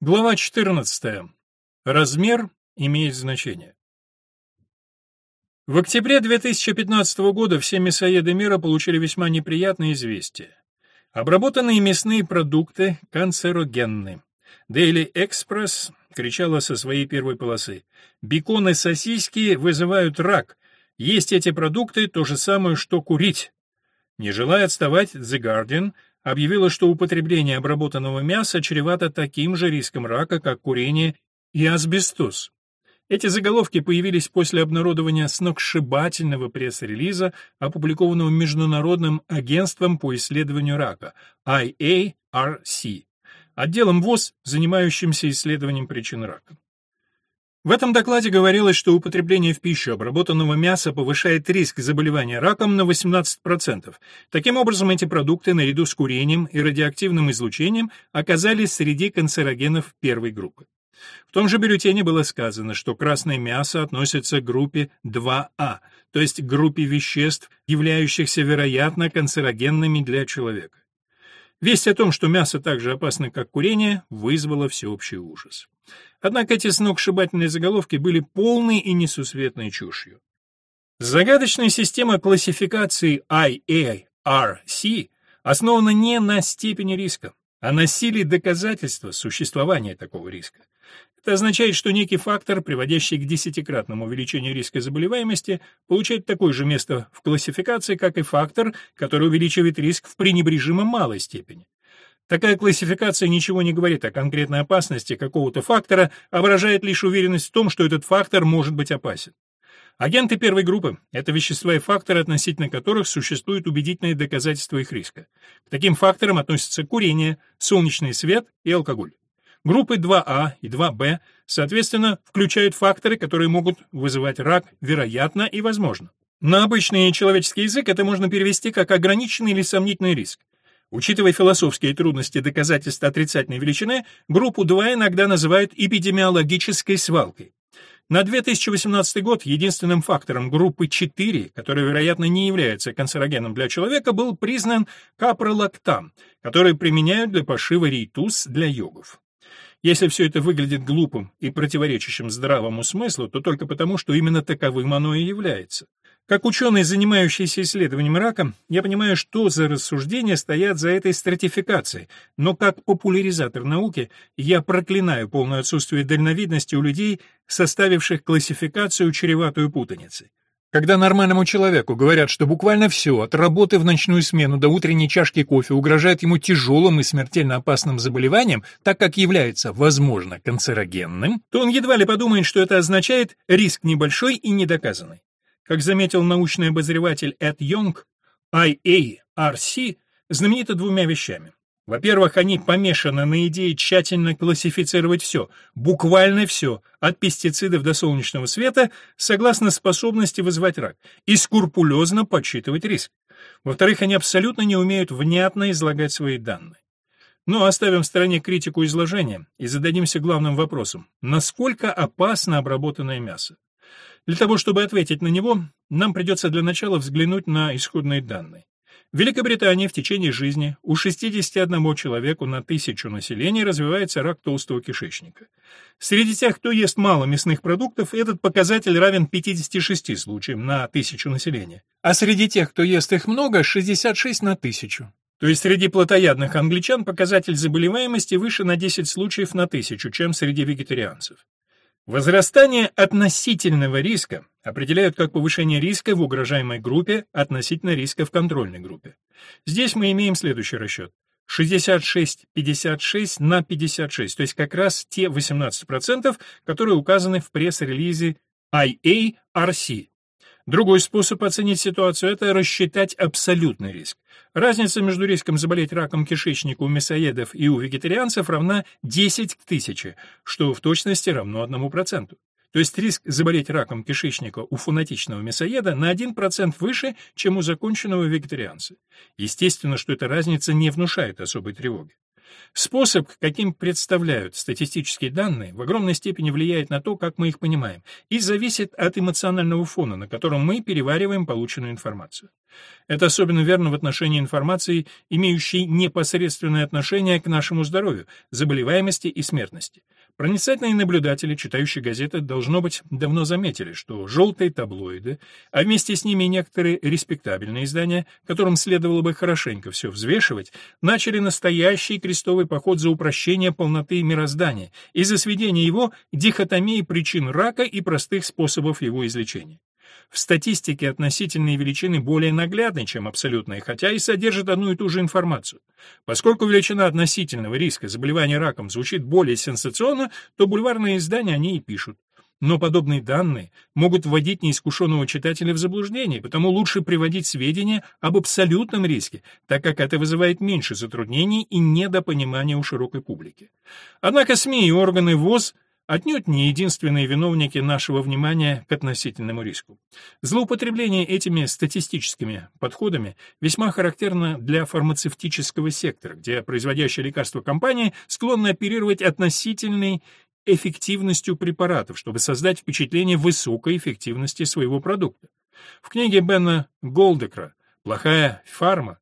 Глава 14. Размер имеет значение. В октябре 2015 года все мясоеды мира получили весьма неприятное известие. Обработанные мясные продукты канцерогенны. Daily Express кричала со своей первой полосы. Бекон и сосиски вызывают рак. Есть эти продукты то же самое, что курить. Не желая отставать, The Guardian объявила, что употребление обработанного мяса чревато таким же риском рака, как курение и асбестоз. Эти заголовки появились после обнародования сногсшибательного пресс-релиза, опубликованного Международным агентством по исследованию рака IARC, отделом ВОЗ, занимающимся исследованием причин рака. В этом докладе говорилось, что употребление в пищу обработанного мяса повышает риск заболевания раком на 18%. Таким образом, эти продукты, наряду с курением и радиоактивным излучением, оказались среди канцерогенов первой группы. В том же бюллетене было сказано, что красное мясо относится к группе 2А, то есть к группе веществ, являющихся, вероятно, канцерогенными для человека. Весть о том, что мясо так же опасно, как курение, вызвала всеобщий ужас. Однако эти сногсшибательные заголовки были полной и несусветной чушью. Загадочная система классификации IARC основана не на степени риска, а на силе доказательства существования такого риска. Это означает, что некий фактор, приводящий к десятикратному увеличению риска заболеваемости, получает такое же место в классификации, как и фактор, который увеличивает риск в пренебрежимо малой степени. Такая классификация ничего не говорит о конкретной опасности какого-то фактора, а выражает лишь уверенность в том, что этот фактор может быть опасен. Агенты первой группы – это вещества и факторы, относительно которых существуют убедительные доказательства их риска. К таким факторам относятся курение, солнечный свет и алкоголь. Группы 2А и 2Б, соответственно, включают факторы, которые могут вызывать рак, вероятно и возможно. На обычный человеческий язык это можно перевести как ограниченный или сомнительный риск. Учитывая философские трудности доказательства отрицательной величины, группу 2 иногда называют эпидемиологической свалкой. На 2018 год единственным фактором группы 4, который, вероятно, не является канцерогеном для человека, был признан капролактам, который применяют для пошива рейтуз для йогов. Если все это выглядит глупым и противоречащим здравому смыслу, то только потому, что именно таковым оно и является. Как ученый, занимающийся исследованием рака, я понимаю, что за рассуждения стоят за этой стратификацией, но как популяризатор науки я проклинаю полное отсутствие дальновидности у людей, составивших классификацию, чреватую путаницей. Когда нормальному человеку говорят, что буквально все, от работы в ночную смену до утренней чашки кофе, угрожает ему тяжелым и смертельно опасным заболеванием, так как является, возможно, канцерогенным, то он едва ли подумает, что это означает риск небольшой и недоказанный. Как заметил научный обозреватель Эд Йонг, IARC знаменита двумя вещами. Во-первых, они помешаны на идее тщательно классифицировать все, буквально все, от пестицидов до солнечного света, согласно способности вызывать рак, и скрупулезно подсчитывать риск. Во-вторых, они абсолютно не умеют внятно излагать свои данные. Но оставим в стороне критику изложения и зададимся главным вопросом. Насколько опасно обработанное мясо? Для того, чтобы ответить на него, нам придется для начала взглянуть на исходные данные. В Великобритании в течение жизни у 61 человеку на тысячу населения развивается рак толстого кишечника. Среди тех, кто ест мало мясных продуктов, этот показатель равен 56 случаям на тысячу населения. А среди тех, кто ест их много, 66 на тысячу. То есть среди плотоядных англичан показатель заболеваемости выше на 10 случаев на тысячу, чем среди вегетарианцев. Возрастание относительного риска определяют как повышение риска в угрожаемой группе относительно риска в контрольной группе. Здесь мы имеем следующий расчет. 66-56 на 56, то есть как раз те 18%, которые указаны в пресс-релизе IARC. Другой способ оценить ситуацию – это рассчитать абсолютный риск. Разница между риском заболеть раком кишечника у мясоедов и у вегетарианцев равна 10 к 1000, что в точности равно 1%. То есть риск заболеть раком кишечника у фанатичного мясоеда на 1% выше, чем у законченного вегетарианца. Естественно, что эта разница не внушает особой тревоги. Способ, каким представляют статистические данные, в огромной степени влияет на то, как мы их понимаем, и зависит от эмоционального фона, на котором мы перевариваем полученную информацию. Это особенно верно в отношении информации, имеющей непосредственное отношение к нашему здоровью, заболеваемости и смертности. Проницательные наблюдатели, читающие газеты, должно быть, давно заметили, что желтые таблоиды, а вместе с ними некоторые респектабельные издания, которым следовало бы хорошенько все взвешивать, начали настоящий крестовый поход за упрощение полноты мироздания и за сведение его дихотомии причин рака и простых способов его излечения. В статистике относительные величины более наглядны, чем абсолютные, хотя и содержат одну и ту же информацию. Поскольку величина относительного риска заболевания раком звучит более сенсационно, то бульварные издания они и пишут. Но подобные данные могут вводить неискушенного читателя в заблуждение, потому лучше приводить сведения об абсолютном риске, так как это вызывает меньше затруднений и недопонимания у широкой публики. Однако СМИ и органы ВОЗ – отнюдь не единственные виновники нашего внимания к относительному риску. Злоупотребление этими статистическими подходами весьма характерно для фармацевтического сектора, где производящие лекарства компании склонны оперировать относительной эффективностью препаратов, чтобы создать впечатление высокой эффективности своего продукта. В книге Бена Голдекра «Плохая фарма»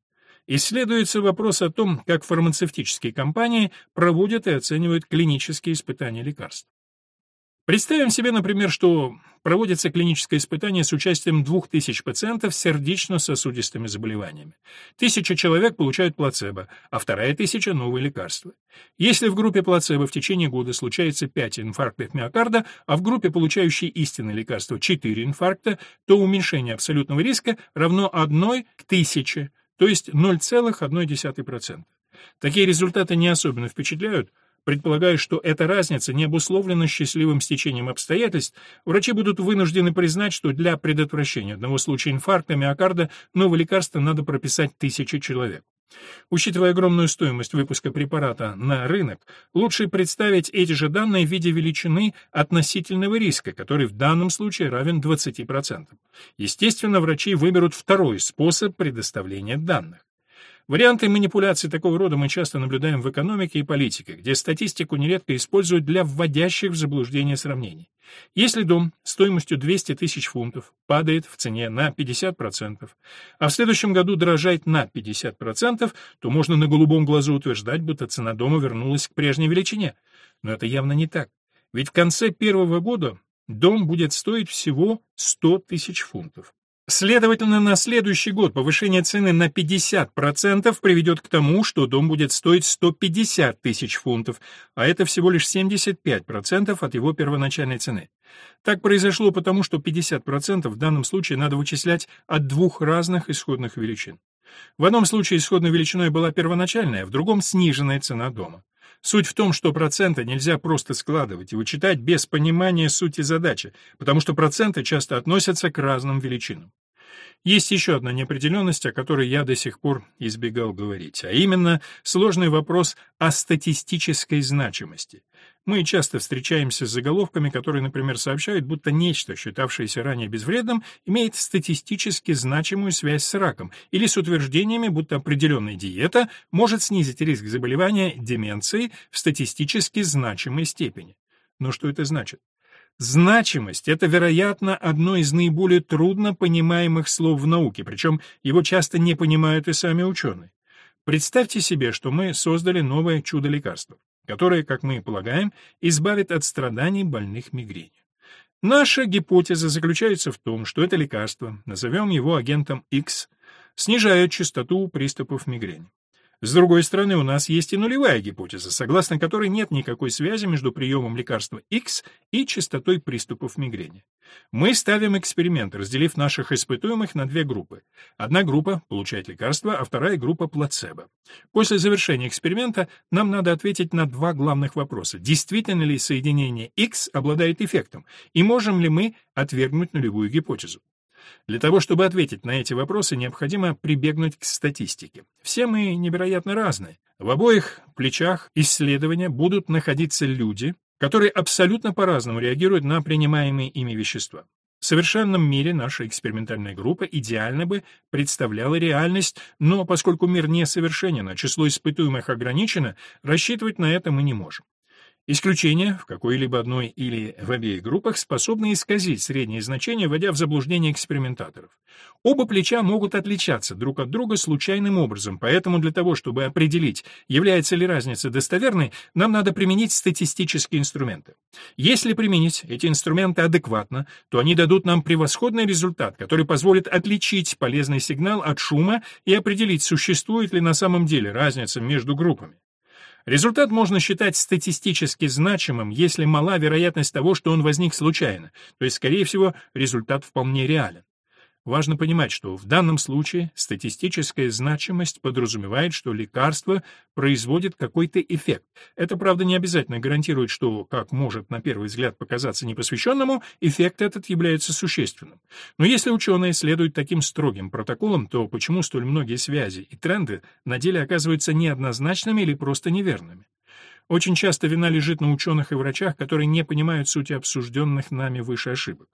исследуется вопрос о том, как фармацевтические компании проводят и оценивают клинические испытания лекарств. Представим себе, например, что проводится клиническое испытание с участием 2000 пациентов с сердечно-сосудистыми заболеваниями. Тысяча человек получают плацебо, а вторая тысяча — новые лекарства. Если в группе плацебо в течение года случается 5 инфарктов миокарда, а в группе, получающей истинное лекарство, 4 инфаркта, то уменьшение абсолютного риска равно 1 к 1000, то есть 0,1%. Такие результаты не особенно впечатляют, Предполагая, что эта разница не обусловлена счастливым стечением обстоятельств, врачи будут вынуждены признать, что для предотвращения одного случая инфаркта миокарда новое лекарство надо прописать тысяче человек. Учитывая огромную стоимость выпуска препарата на рынок, лучше представить эти же данные в виде величины относительного риска, который в данном случае равен 20%. Естественно, врачи выберут второй способ предоставления данных. Варианты манипуляций такого рода мы часто наблюдаем в экономике и политике, где статистику нередко используют для вводящих в заблуждение сравнений. Если дом стоимостью 200 тысяч фунтов падает в цене на 50%, а в следующем году дорожает на 50%, то можно на голубом глазу утверждать, будто цена дома вернулась к прежней величине. Но это явно не так. Ведь в конце первого года дом будет стоить всего 100 тысяч фунтов. Следовательно, на следующий год повышение цены на 50% приведет к тому, что дом будет стоить 150 тысяч фунтов, а это всего лишь 75% от его первоначальной цены. Так произошло потому, что 50% в данном случае надо вычислять от двух разных исходных величин. В одном случае исходной величиной была первоначальная, в другом — сниженная цена дома. Суть в том, что проценты нельзя просто складывать и вычитать без понимания сути задачи, потому что проценты часто относятся к разным величинам. Есть еще одна неопределенность, о которой я до сих пор избегал говорить, а именно сложный вопрос о статистической значимости. Мы часто встречаемся с заголовками, которые, например, сообщают, будто нечто, считавшееся ранее безвредным, имеет статистически значимую связь с раком, или с утверждениями, будто определенная диета может снизить риск заболевания деменцией в статистически значимой степени. Но что это значит? Значимость — это, вероятно, одно из наиболее трудно понимаемых слов в науке, причем его часто не понимают и сами ученые. Представьте себе, что мы создали новое чудо-лекарство, которое, как мы полагаем, избавит от страданий больных мигренью. Наша гипотеза заключается в том, что это лекарство, назовем его агентом X, снижает частоту приступов мигрени. С другой стороны, у нас есть и нулевая гипотеза, согласно которой нет никакой связи между приемом лекарства X и частотой приступов мигрени. Мы ставим эксперимент, разделив наших испытуемых на две группы. Одна группа получает лекарство, а вторая группа плацебо. После завершения эксперимента нам надо ответить на два главных вопроса. Действительно ли соединение X обладает эффектом, и можем ли мы отвергнуть нулевую гипотезу? Для того, чтобы ответить на эти вопросы, необходимо прибегнуть к статистике. Все мы невероятно разные. В обоих плечах исследования будут находиться люди, которые абсолютно по-разному реагируют на принимаемые ими вещества. В совершенном мире наша экспериментальная группа идеально бы представляла реальность, но поскольку мир несовершенен, а число испытуемых ограничено, рассчитывать на это мы не можем. Исключения в какой-либо одной или в обеих группах способны исказить средние значения, вводя в заблуждение экспериментаторов. Оба плеча могут отличаться друг от друга случайным образом, поэтому для того, чтобы определить, является ли разница достоверной, нам надо применить статистические инструменты. Если применить эти инструменты адекватно, то они дадут нам превосходный результат, который позволит отличить полезный сигнал от шума и определить, существует ли на самом деле разница между группами. Результат можно считать статистически значимым, если мала вероятность того, что он возник случайно, то есть, скорее всего, результат вполне реален. Важно понимать, что в данном случае статистическая значимость подразумевает, что лекарство производит какой-то эффект. Это, правда, не обязательно гарантирует, что, как может на первый взгляд показаться непосвященному, эффект этот является существенным. Но если ученые следуют таким строгим протоколам, то почему столь многие связи и тренды на деле оказываются неоднозначными или просто неверными? Очень часто вина лежит на ученых и врачах, которые не понимают сути обсужденных нами выше ошибок.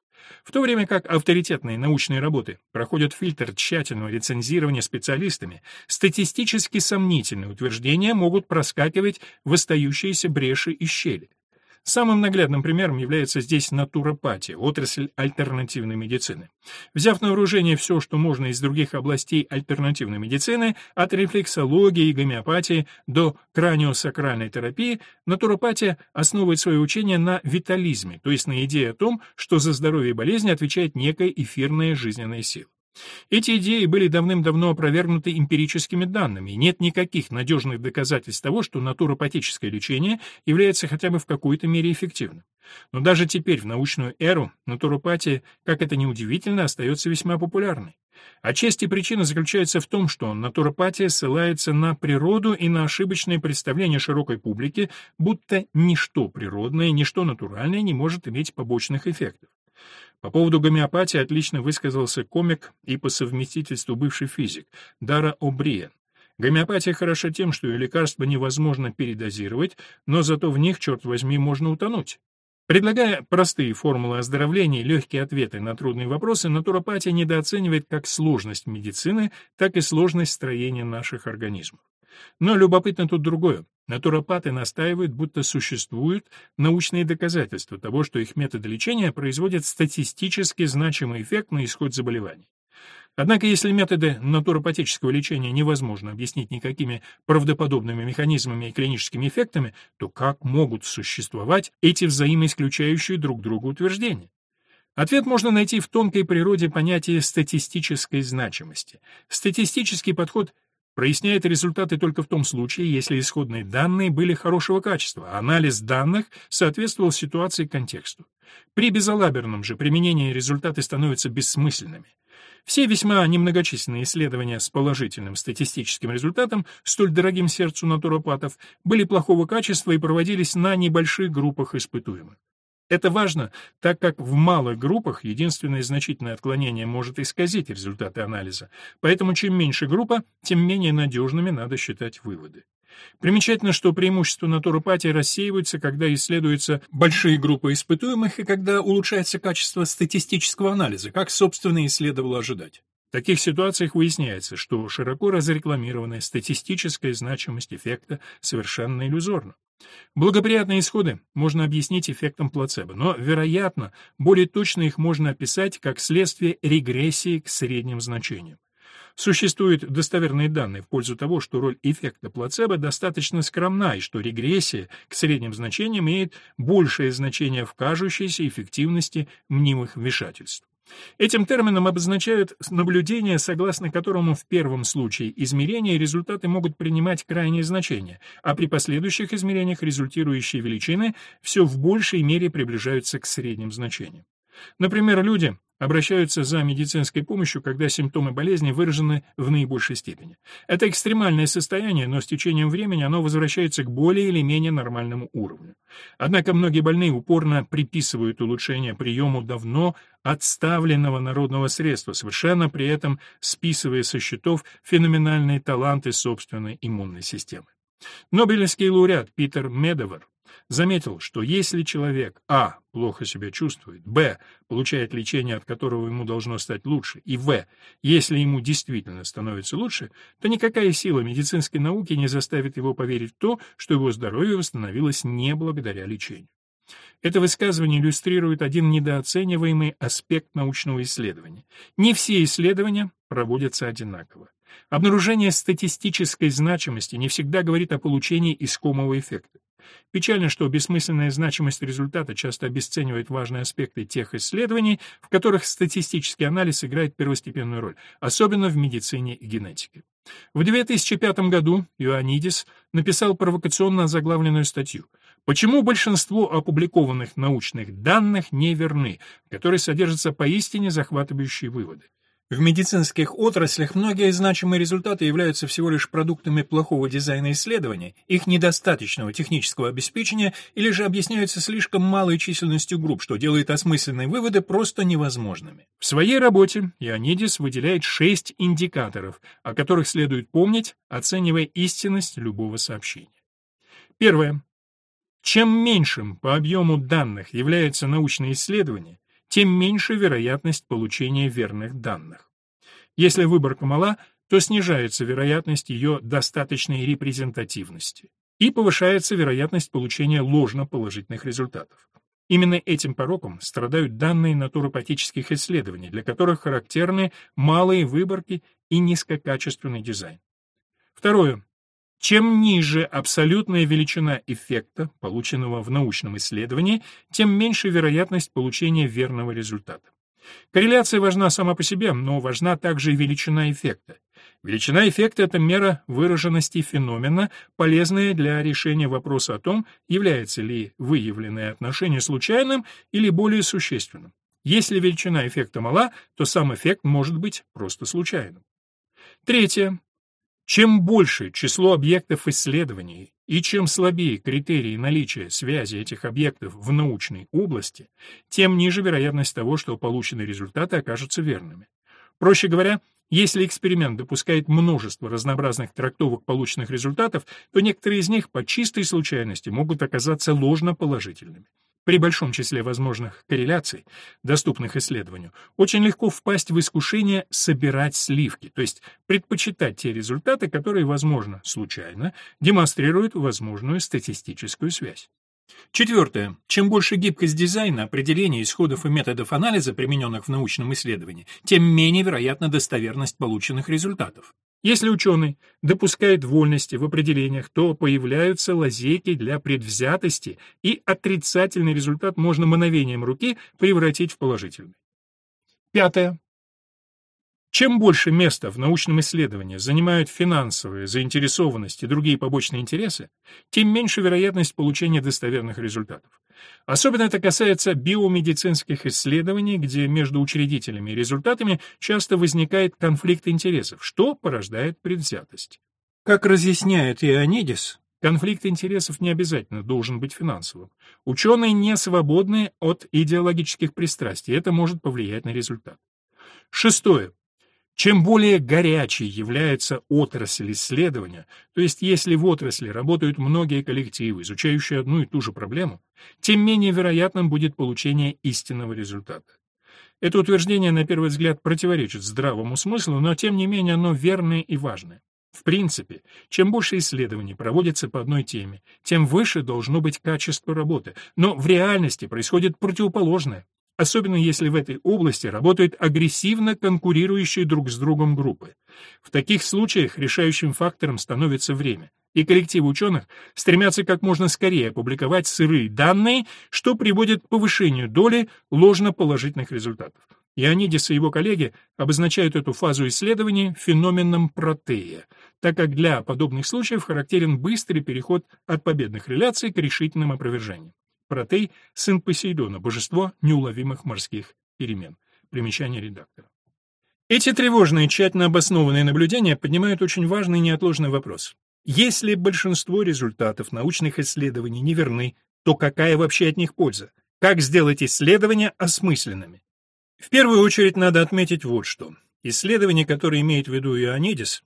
В то время как авторитетные научные работы проходят фильтр тщательного рецензирования специалистами, статистически сомнительные утверждения могут проскакивать в остающиеся бреши и щели. Самым наглядным примером является здесь натуропатия, отрасль альтернативной медицины. Взяв на вооружение все, что можно из других областей альтернативной медицины, от рефлексологии и гомеопатии до краниосакральной терапии, натуропатия основывает свое учение на витализме, то есть на идее о том, что за здоровье и болезни отвечает некая эфирная жизненная сила. Эти идеи были давным-давно опровергнуты эмпирическими данными, нет никаких надежных доказательств того, что натуропатическое лечение является хотя бы в какой-то мере эффективным. Но даже теперь, в научную эру, натуропатия, как это ни удивительно, остается весьма популярной. Отчасти причина заключается в том, что натуропатия ссылается на природу и на ошибочное представление широкой публики, будто ничто природное, ничто натуральное не может иметь побочных эффектов. По поводу гомеопатии отлично высказался комик и по совместительству бывший физик Дара О'Бриен. Гомеопатия хороша тем, что ее лекарства невозможно передозировать, но зато в них, черт возьми, можно утонуть. Предлагая простые формулы оздоровления и легкие ответы на трудные вопросы, натуропатия недооценивает как сложность медицины, так и сложность строения наших организмов. Но любопытно тут другое. Натуропаты настаивают, будто существуют научные доказательства того, что их методы лечения производят статистически значимый эффект на исход заболеваний. Однако, если методы натуропатического лечения невозможно объяснить никакими правдоподобными механизмами и клиническими эффектами, то как могут существовать эти взаимоисключающие друг друга утверждения? Ответ можно найти в тонкой природе понятия статистической значимости. Статистический подход проясняет результаты только в том случае, если исходные данные были хорошего качества, а анализ данных соответствовал ситуации и контексту. При безалаберном же применении результаты становятся бессмысленными. Все весьма немногочисленные исследования с положительным статистическим результатом, столь дорогим сердцу натуропатов, были плохого качества и проводились на небольших группах испытуемых. Это важно, так как в малых группах единственное значительное отклонение может исказить результаты анализа, поэтому чем меньше группа, тем менее надежными надо считать выводы. Примечательно, что преимущества натуропатии рассеиваются, когда исследуются большие группы испытуемых и когда улучшается качество статистического анализа, как, собственно, и следовало ожидать. В таких ситуациях выясняется, что широко разрекламированная статистическая значимость эффекта совершенно иллюзорна. Благоприятные исходы можно объяснить эффектом плацебо, но, вероятно, более точно их можно описать как следствие регрессии к средним значениям. Существуют достоверные данные в пользу того, что роль эффекта плацебо достаточно скромна и что регрессия к средним значениям имеет большее значение в кажущейся эффективности мнимых вмешательств. Этим термином обозначают наблюдение, согласно которому в первом случае измерения результаты могут принимать крайнее значение, а при последующих измерениях результирующие величины все в большей мере приближаются к средним значениям. Например, люди обращаются за медицинской помощью, когда симптомы болезни выражены в наибольшей степени. Это экстремальное состояние, но с течением времени оно возвращается к более или менее нормальному уровню. Однако многие больные упорно приписывают улучшение приему давно отставленного народного средства, совершенно при этом списывая со счетов феноменальные таланты собственной иммунной системы. Нобелевский лауреат Питер Медовер заметил, что если человек а. плохо себя чувствует, б. получает лечение, от которого ему должно стать лучше, и в. если ему действительно становится лучше, то никакая сила медицинской науки не заставит его поверить в то, что его здоровье восстановилось не благодаря лечению. Это высказывание иллюстрирует один недооцениваемый аспект научного исследования. Не все исследования проводятся одинаково. Обнаружение статистической значимости не всегда говорит о получении искомого эффекта. Печально, что бессмысленная значимость результата часто обесценивает важные аспекты тех исследований, в которых статистический анализ играет первостепенную роль, особенно в медицине и генетике. В 2005 году Иоаннидис написал провокационно заглавленную статью «Почему большинство опубликованных научных данных не верны», в которой содержатся поистине захватывающие выводы. В медицинских отраслях многие значимые результаты являются всего лишь продуктами плохого дизайна исследований, их недостаточного технического обеспечения или же объясняются слишком малой численностью групп, что делает осмысленные выводы просто невозможными. В своей работе Ионидис выделяет шесть индикаторов, о которых следует помнить, оценивая истинность любого сообщения. Первое. Чем меньшим по объему данных является научное исследование, тем меньше вероятность получения верных данных. Если выборка мала, то снижается вероятность ее достаточной репрезентативности и повышается вероятность получения ложно-положительных результатов. Именно этим пороком страдают данные натуропатических исследований, для которых характерны малые выборки и низкокачественный дизайн. Второе. Чем ниже абсолютная величина эффекта, полученного в научном исследовании, тем меньше вероятность получения верного результата. Корреляция важна сама по себе, но важна также и величина эффекта. Величина эффекта — это мера выраженности феномена, полезная для решения вопроса о том, является ли выявленное отношение случайным или более существенным. Если величина эффекта мала, то сам эффект может быть просто случайным. Третье. Чем больше число объектов исследований и чем слабее критерии наличия связи этих объектов в научной области, тем ниже вероятность того, что полученные результаты окажутся верными. Проще говоря, если эксперимент допускает множество разнообразных трактовок полученных результатов, то некоторые из них по чистой случайности могут оказаться ложно положительными. При большом числе возможных корреляций, доступных исследованию, очень легко впасть в искушение собирать сливки, то есть предпочитать те результаты, которые, возможно, случайно, демонстрируют возможную статистическую связь. Четвертое. Чем больше гибкость дизайна, определения исходов и методов анализа, примененных в научном исследовании, тем менее вероятна достоверность полученных результатов. Если ученый допускает вольности в определениях, то появляются лазейки для предвзятости, и отрицательный результат можно мановением руки превратить в положительный. Пятое. Чем больше места в научном исследовании занимают финансовые, заинтересованность и другие побочные интересы, тем меньше вероятность получения достоверных результатов. Особенно это касается биомедицинских исследований, где между учредителями и результатами часто возникает конфликт интересов, что порождает предвзятость. Как разъясняет Ионидис, конфликт интересов не обязательно должен быть финансовым. Ученые не свободны от идеологических пристрастий, это может повлиять на результат. Шестое. Чем более горячей является отрасль исследования, то есть если в отрасли работают многие коллективы, изучающие одну и ту же проблему, тем менее вероятным будет получение истинного результата. Это утверждение, на первый взгляд, противоречит здравому смыслу, но тем не менее оно верное и важное. В принципе, чем больше исследований проводится по одной теме, тем выше должно быть качество работы, но в реальности происходит противоположное особенно если в этой области работают агрессивно конкурирующие друг с другом группы. В таких случаях решающим фактором становится время, и коллективы ученых стремятся как можно скорее опубликовать сырые данные, что приводит к повышению доли ложноположительных результатов. Ионидис и его коллеги обозначают эту фазу исследования феноменом протея, так как для подобных случаев характерен быстрый переход от победных реляций к решительным опровержениям. Протей — сын Посейдона, божество неуловимых морских перемен. Примечание редактора. Эти тревожные, тщательно обоснованные наблюдения поднимают очень важный и неотложный вопрос. Если большинство результатов научных исследований неверны, то какая вообще от них польза? Как сделать исследования осмысленными? В первую очередь надо отметить вот что. Исследования, которые имеет в виду Ионидис,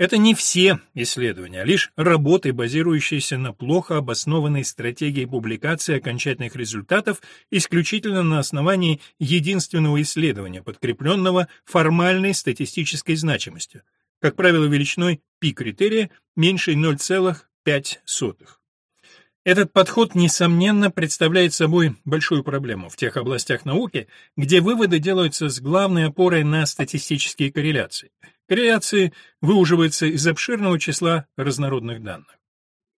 Это не все исследования, а лишь работы, базирующиеся на плохо обоснованной стратегии публикации окончательных результатов исключительно на основании единственного исследования, подкрепленного формальной статистической значимостью, как правило, величиной π-критерия меньше 0,5. Этот подход, несомненно, представляет собой большую проблему в тех областях науки, где выводы делаются с главной опорой на статистические корреляции. Корреляции выуживаются из обширного числа разнородных данных.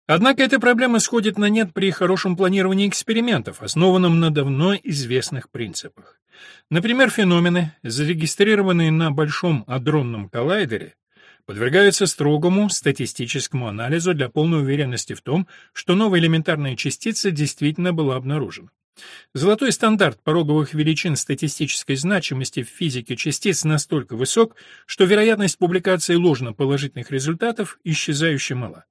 Однако эта проблема сходит на нет при хорошем планировании экспериментов, основанном на давно известных принципах. Например, феномены, зарегистрированные на Большом адронном коллайдере, подвергаются строгому статистическому анализу для полной уверенности в том, что новая элементарная частица действительно была обнаружена. Золотой стандарт пороговых величин статистической значимости в физике частиц настолько высок, что вероятность публикации ложно-положительных результатов исчезающе мала.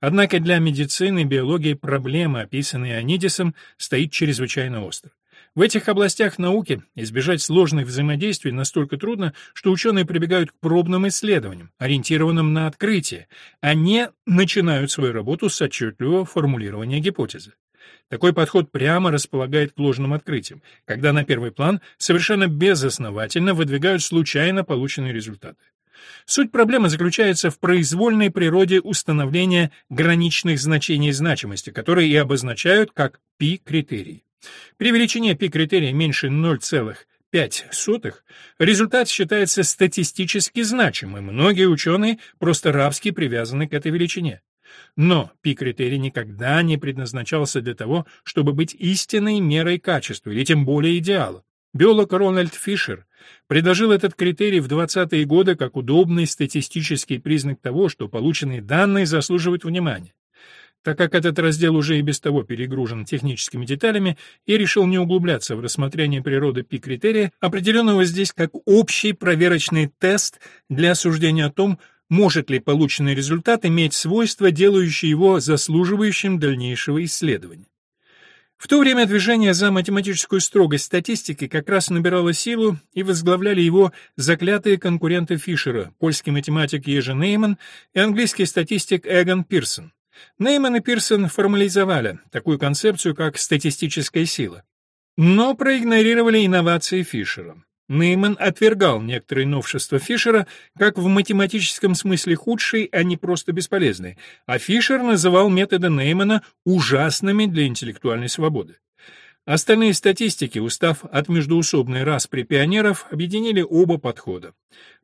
Однако для медицины и биологии проблема, описанная Анидисом, стоит чрезвычайно остро. В этих областях науки избежать сложных взаимодействий настолько трудно, что ученые прибегают к пробным исследованиям, ориентированным на открытие, а не начинают свою работу с отчетливого формулирования гипотезы. Такой подход прямо располагает к ложным открытиям, когда на первый план совершенно безосновательно выдвигают случайно полученные результаты. Суть проблемы заключается в произвольной природе установления граничных значений значимости, которые и обозначают как π-критерий. При величине π-критерия меньше 0,5 результат считается статистически значимым, многие ученые просто рабски привязаны к этой величине. Но пи-критерий никогда не предназначался для того, чтобы быть истинной мерой качества, или тем более идеала. Биолог Рональд Фишер предложил этот критерий в 20-е годы как удобный статистический признак того, что полученные данные заслуживают внимания. Так как этот раздел уже и без того перегружен техническими деталями, я решил не углубляться в рассмотрение природы пи-критерия, определенного здесь как общий проверочный тест для осуждения о том, может ли полученный результат иметь свойства, делающие его заслуживающим дальнейшего исследования. В то время движение за математическую строгость статистики как раз набирало силу и возглавляли его заклятые конкуренты Фишера, польский математик Ежи Нейман и английский статистик Эгон Пирсон. Нейман и Пирсон формализовали такую концепцию, как статистическая сила, но проигнорировали инновации Фишера. Нейман отвергал некоторые новшества Фишера как в математическом смысле худшие, а не просто бесполезные, а Фишер называл методы Неймана ужасными для интеллектуальной свободы. Остальные статистики, устав от междуусобной распри пионеров, объединили оба подхода.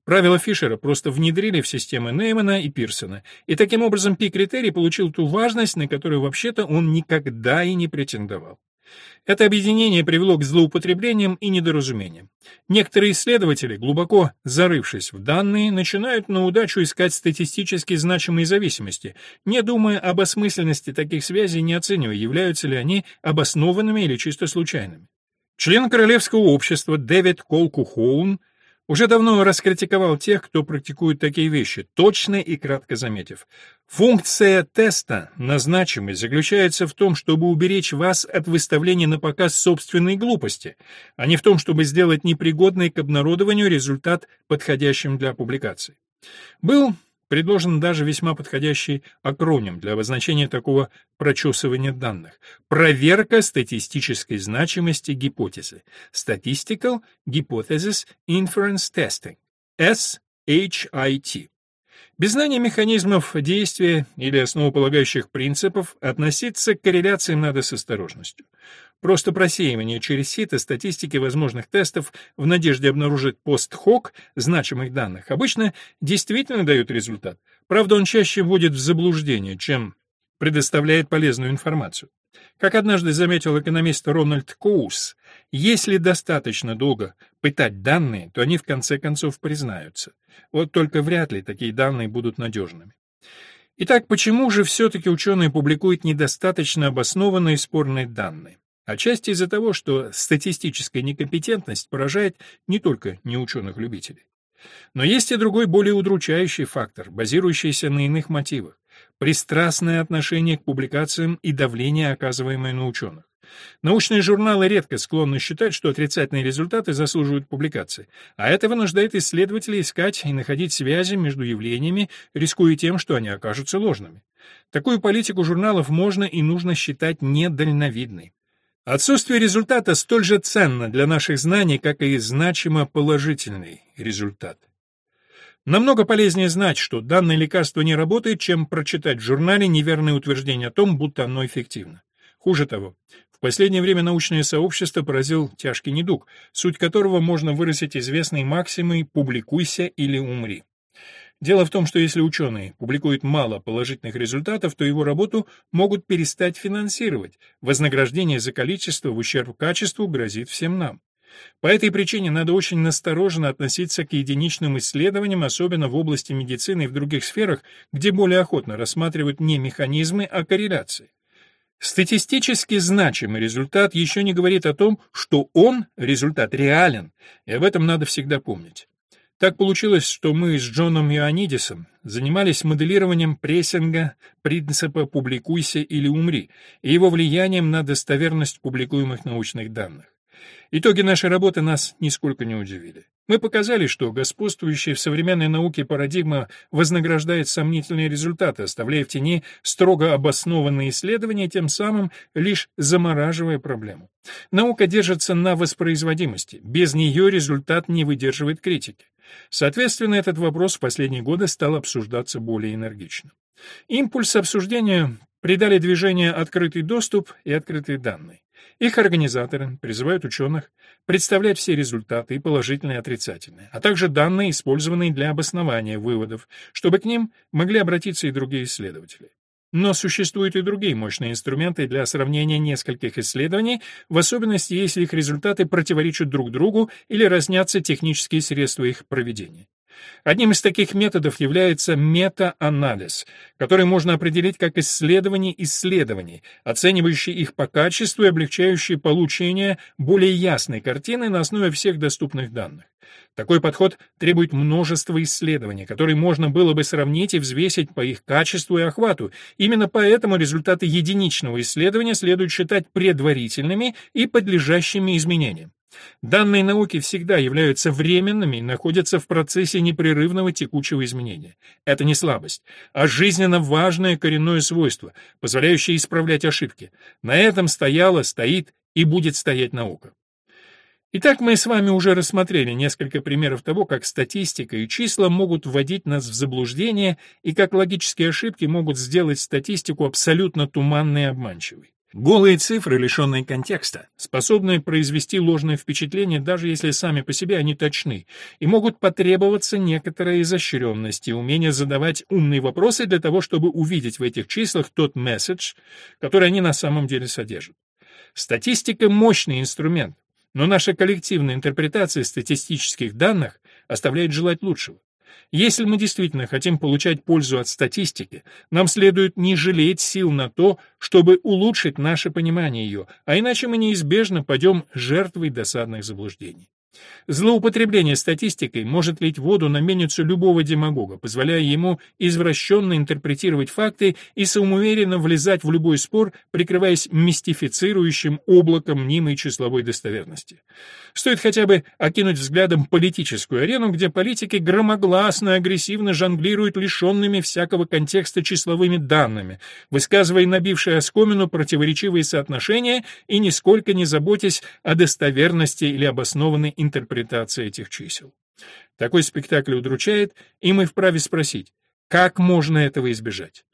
Правила Фишера просто внедрили в системы Неймана и Пирсона, и таким образом пи-критерий получил ту важность, на которую вообще-то он никогда и не претендовал. Это объединение привело к злоупотреблениям и недоразумениям. Некоторые исследователи, глубоко зарывшись в данные, начинают на удачу искать статистически значимые зависимости, не думая об осмысленности таких связей, не оценивая, являются ли они обоснованными или чисто случайными. Член Королевского общества Дэвид Колкухоун уже давно раскритиковал тех, кто практикует такие вещи, точно и кратко заметив. Функция теста на значимость заключается в том, чтобы уберечь вас от выставления на показ собственной глупости, а не в том, чтобы сделать непригодный к обнародованию результат подходящим для публикации. Был Предложен даже весьма подходящий акроним для обозначения такого прочесывания данных. Проверка статистической значимости гипотезы. Statistical Hypothesis Inference Testing. SHIT. Без знания механизмов действия или основополагающих принципов относиться к корреляциям надо с осторожностью. Просто просеивание через сито статистики возможных тестов в надежде обнаружить пост-хок значимых данных обычно действительно дают результат. Правда, он чаще вводит в заблуждение, чем предоставляет полезную информацию. Как однажды заметил экономист Рональд Коус, если достаточно долго пытать данные, то они в конце концов признаются. Вот только вряд ли такие данные будут надежными. Итак, почему же все-таки ученые публикуют недостаточно обоснованные спорные данные? Отчасти из-за того, что статистическая некомпетентность поражает не только неученых-любителей. Но есть и другой, более удручающий фактор, базирующийся на иных мотивах – пристрастное отношение к публикациям и давление, оказываемое на ученых. Научные журналы редко склонны считать, что отрицательные результаты заслуживают публикации, а это вынуждает исследователей искать и находить связи между явлениями, рискуя тем, что они окажутся ложными. Такую политику журналов можно и нужно считать недальновидной. Отсутствие результата столь же ценно для наших знаний, как и значимо положительный результат. Намного полезнее знать, что данное лекарство не работает, чем прочитать в журнале неверное утверждение о том, будто оно эффективно. Хуже того, в последнее время научное сообщество поразил тяжкий недуг, суть которого можно выразить известной максимой «публикуйся или умри». Дело в том, что если ученый публикует мало положительных результатов, то его работу могут перестать финансировать. Вознаграждение за количество в ущерб качеству грозит всем нам. По этой причине надо очень настороженно относиться к единичным исследованиям, особенно в области медицины и в других сферах, где более охотно рассматривают не механизмы, а корреляции. Статистически значимый результат еще не говорит о том, что он, результат, реален, и об этом надо всегда помнить. Так получилось, что мы с Джоном Ионидисом занимались моделированием прессинга принципа «публикуйся или умри» и его влиянием на достоверность публикуемых научных данных. Итоги нашей работы нас нисколько не удивили. Мы показали, что господствующая в современной науке парадигма вознаграждает сомнительные результаты, оставляя в тени строго обоснованные исследования, тем самым лишь замораживая проблему. Наука держится на воспроизводимости, без нее результат не выдерживает критики. Соответственно, этот вопрос в последние годы стал обсуждаться более энергично. Импульс обсуждения придали движение «Открытый доступ» и «Открытые данные». Их организаторы призывают ученых представлять все результаты, и положительные, и отрицательные, а также данные, использованные для обоснования выводов, чтобы к ним могли обратиться и другие исследователи. Но существуют и другие мощные инструменты для сравнения нескольких исследований, в особенности если их результаты противоречат друг другу или разнятся технические средства их проведения. Одним из таких методов является мета-анализ, который можно определить как исследование исследований, оценивающий их по качеству и облегчающий получение более ясной картины на основе всех доступных данных. Такой подход требует множества исследований, которые можно было бы сравнить и взвесить по их качеству и охвату. Именно поэтому результаты единичного исследования следует считать предварительными и подлежащими изменениям. Данные науки всегда являются временными и находятся в процессе непрерывного текучего изменения. Это не слабость, а жизненно важное коренное свойство, позволяющее исправлять ошибки. На этом стояла, стоит и будет стоять наука. Итак, мы с вами уже рассмотрели несколько примеров того, как статистика и числа могут вводить нас в заблуждение и как логические ошибки могут сделать статистику абсолютно туманной и обманчивой. Голые цифры, лишенные контекста, способны произвести ложное впечатление, даже если сами по себе они точны, и могут потребоваться некоторая изощренность и умение задавать умные вопросы для того, чтобы увидеть в этих числах тот месседж, который они на самом деле содержат. Статистика — мощный инструмент, но наша коллективная интерпретация статистических данных оставляет желать лучшего. Если мы действительно хотим получать пользу от статистики, нам следует не жалеть сил на то, чтобы улучшить наше понимание ее, а иначе мы неизбежно пойдем жертвой досадных заблуждений. Злоупотребление статистикой может лить воду на мельницу любого демагога, позволяя ему извращенно интерпретировать факты и самоуверенно влезать в любой спор, прикрываясь мистифицирующим облаком мнимой числовой достоверности. Стоит хотя бы окинуть взглядом политическую арену, где политики громогласно и агрессивно жонглируют лишенными всякого контекста числовыми данными, высказывая набившие оскомину противоречивые соотношения и нисколько не заботясь о достоверности или обоснованной интерпретации этих чисел. Такой спектакль удручает, и мы вправе спросить, как можно этого избежать?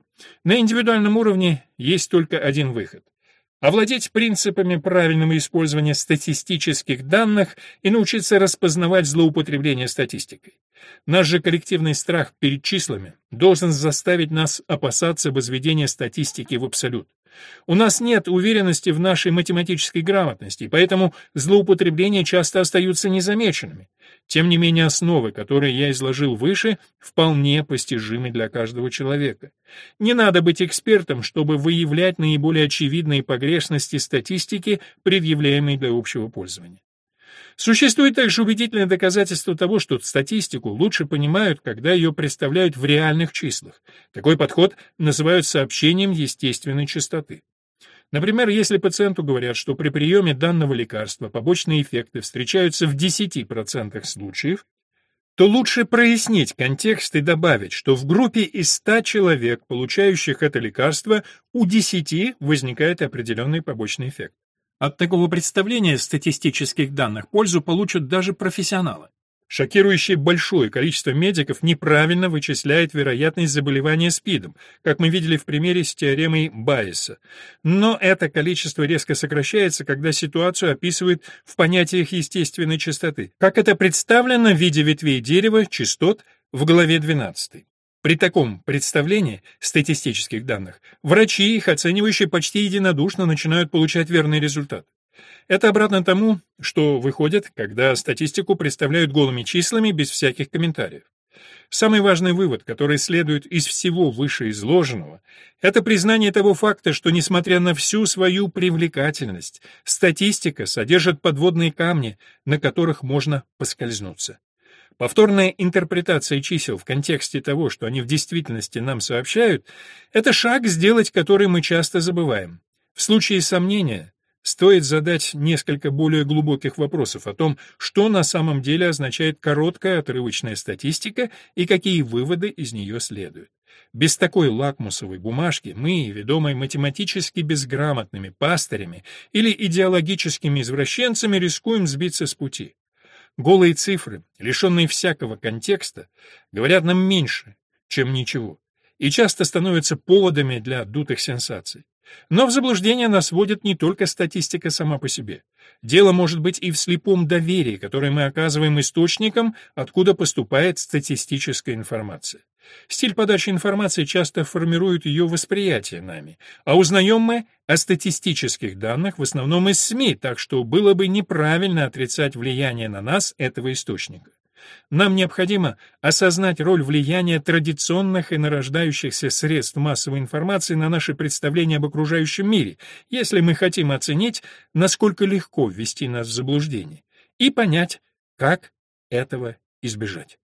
На индивидуальном уровне есть только один выход овладеть принципами правильного использования статистических данных и научиться распознавать злоупотребление статистикой. Наш же коллективный страх перед числами должен заставить нас опасаться возведения статистики в абсолют. У нас нет уверенности в нашей математической грамотности, поэтому злоупотребления часто остаются незамеченными. Тем не менее, основы, которые я изложил выше, вполне постижимы для каждого человека. Не надо быть экспертом, чтобы выявлять наиболее очевидные погрешности статистики, предъявляемой для общего пользования. Существует также убедительное доказательство того, что статистику лучше понимают, когда ее представляют в реальных числах. Такой подход называют сообщением естественной частоты. Например, если пациенту говорят, что при приеме данного лекарства побочные эффекты встречаются в 10% случаев, то лучше прояснить контекст и добавить, что в группе из 100 человек, получающих это лекарство, у 10 возникает определенный побочный эффект. От такого представления статистических данных пользу получат даже профессионалы. Шокирующее большое количество медиков неправильно вычисляет вероятность заболевания СПИДом, как мы видели в примере с теоремой Байеса. Но это количество резко сокращается, когда ситуацию описывают в понятиях естественной частоты, как это представлено в виде ветвей дерева, частот в главе 12. При таком представлении статистических данных врачи, их оценивающие почти единодушно, начинают получать верный результат. Это обратно тому, что выходит, когда статистику представляют голыми числами без всяких комментариев. Самый важный вывод, который следует из всего вышеизложенного, это признание того факта, что, несмотря на всю свою привлекательность, статистика содержит подводные камни, на которых можно поскользнуться. Повторная интерпретация чисел в контексте того, что они в действительности нам сообщают, это шаг, сделать который мы часто забываем. В случае сомнения, Стоит задать несколько более глубоких вопросов о том, что на самом деле означает короткая отрывочная статистика и какие выводы из нее следуют. Без такой лакмусовой бумажки мы, ведомые математически безграмотными пастырями или идеологическими извращенцами, рискуем сбиться с пути. Голые цифры, лишенные всякого контекста, говорят нам меньше, чем ничего, и часто становятся поводами для дутых сенсаций. Но в заблуждение нас вводит не только статистика сама по себе. Дело может быть и в слепом доверии, которое мы оказываем источникам, откуда поступает статистическая информация. Стиль подачи информации часто формирует ее восприятие нами, а узнаем мы о статистических данных в основном из СМИ, так что было бы неправильно отрицать влияние на нас этого источника. Нам необходимо осознать роль влияния традиционных и нарождающихся средств массовой информации на наши представления об окружающем мире, если мы хотим оценить, насколько легко ввести нас в заблуждение, и понять, как этого избежать.